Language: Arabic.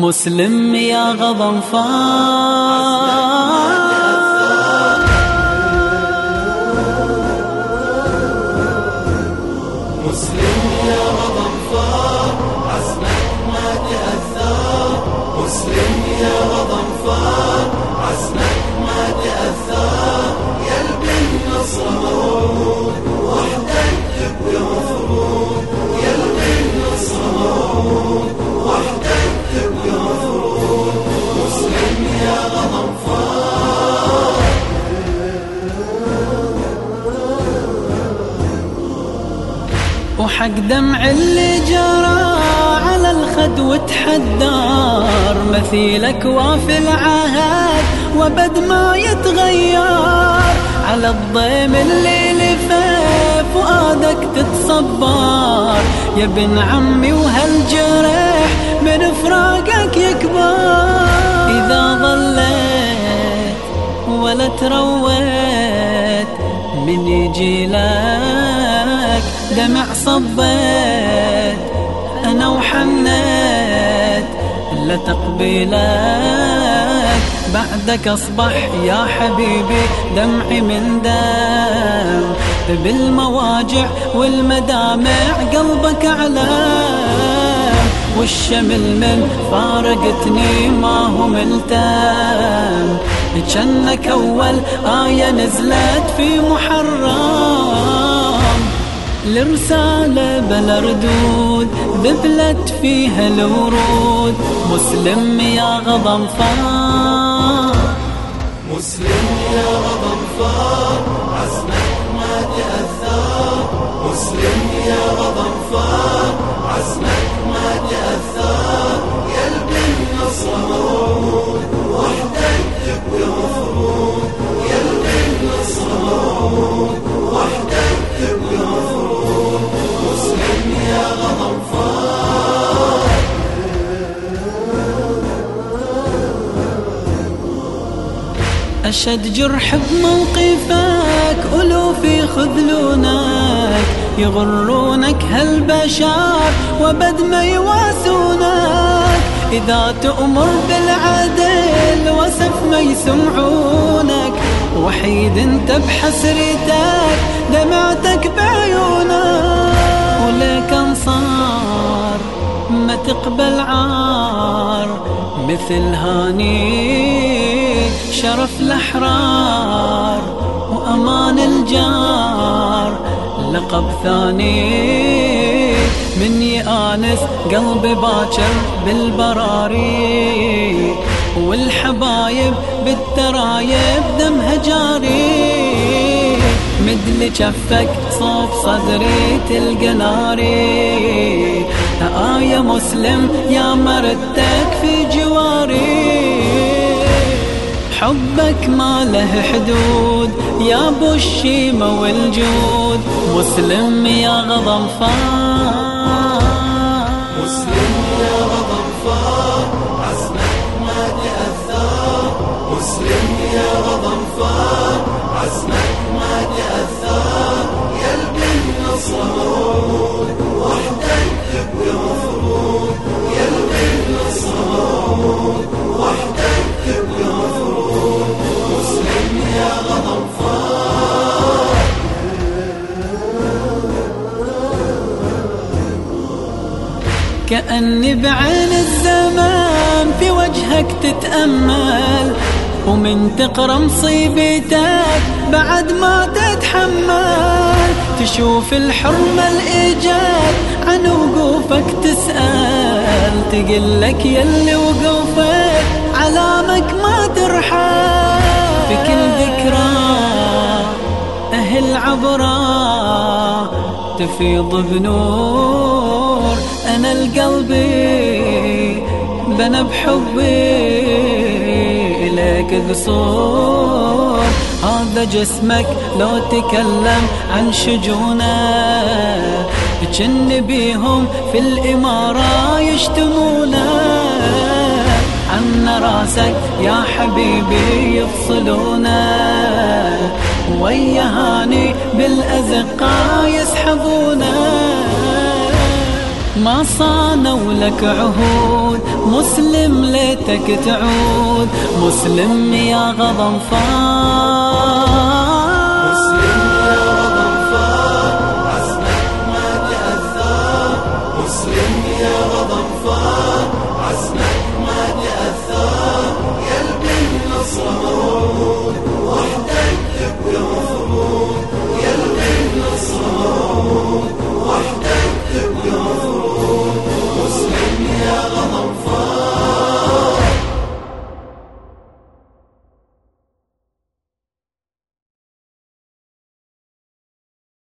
مسلم يا غضنفار وحق دمع اللي جرى على الخد وتحدار. مثيلك وافي العهد وبد ما يتغير. على الضيم اللي لفه فؤادك تتصبر. يا ابن عمي وهالجرح من فراقك يكبر. إذا ظليت ولا ترويت من يجي لك دمع صبيت أنا وحنيت لا تقبيلك بعدك أصبح يا حبيبي دمعي من دم. بالمواجع والمدامع قلبك أعلم والشمل من فارقتني ما هو ملتم. جنك أول آية نزلت في محرم. الرسالة بلا ردود ذبلت فيها الورود. مسلم يا غضنفار مسلم يا غضنفار عزمك ما أشد جرح بموقفك ألوف يخذلونك يغرونك هالبشر وبد ما يواسونك. إذا تؤمر بالعدل وسف ما يسمعونك. وحيد أنت بحسرتك دمعتك بعيونك. ولك أنصار تقبل عار مثل هاني شرف الأحرار وأمان الجار. لقب ثاني من يآنس قلبي باكر بالبراري. والحبايب بالترايب دمها جاري. مدلي جفك صوب صدري تلقى ناري. آية مسلم يا مرتك في جواري حبك ما له حدود يا ابو الشيمة والجود مسلم يا غضنفار مسلم يا كأني بعين الزمان في وجهك تتأمل ومن تقرأ مصيبتك بعد ما تتحمل. تشوف الحرمة الإيجاد عن وقوفك تسأل. تقلك يلي وقوفك علامك ما ترحل. في كل ذكرى أهل عبرة تفيض بنور أنا القلبي بنى بحبي إليك قصور هذا جسمك لو تكلم عن شجونه جن بيهم في الإمارة يشتمونه. عن راسك يا حبيبي يفصلونه. ويا هاني بالأزقة يسحبونه. ما صانوا لك عهود. مسلم ليتك تعود. مسلم يا غضن فار مسلم يا فار ما مسلم يا فار ما قلب موعود وحدك